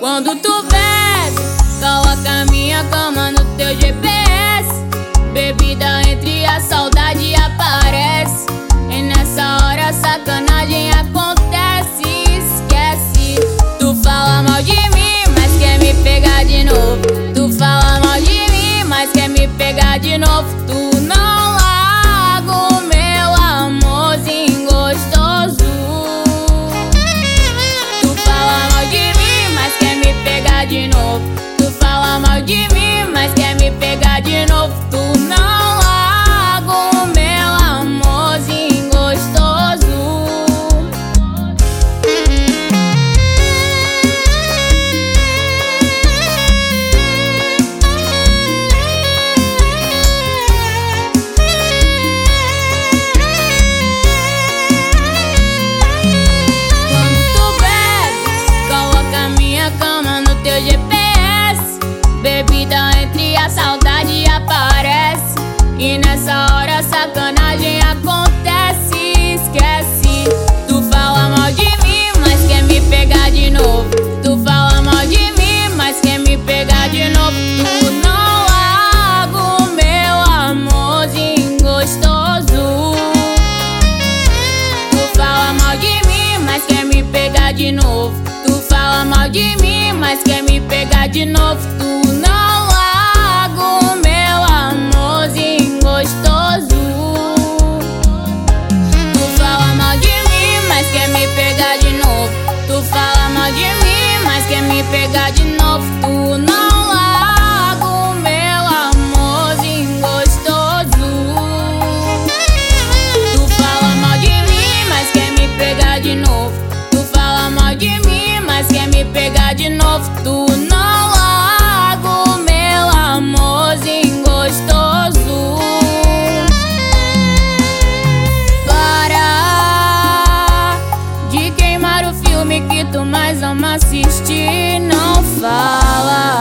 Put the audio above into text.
Quando tu bebe, coloca minha cama no teu GPS. Bebida entre a saudade aparece. E nessa hora a sacanagem acontece. Esquece. Tu fala mal de mim, mas quer me pegar de novo. Tu fala mal de mim, mas quer me pegar de novo. Tu a saudade aparece. E nessa hora a sacanagem acontece. Esquece. Tu fala mal de mim, mas quer me pegar de novo. Tu fala mal de mim, mas quer me pegar de novo. Tu não larga o meu amorzinho gostoso. Tu fala mal de mim, mas quer me pegar de novo. Tu fala mal de mim, mas quer me pegar de novo. Tu me pegar de filme que tu mais ama assistir. Não fala.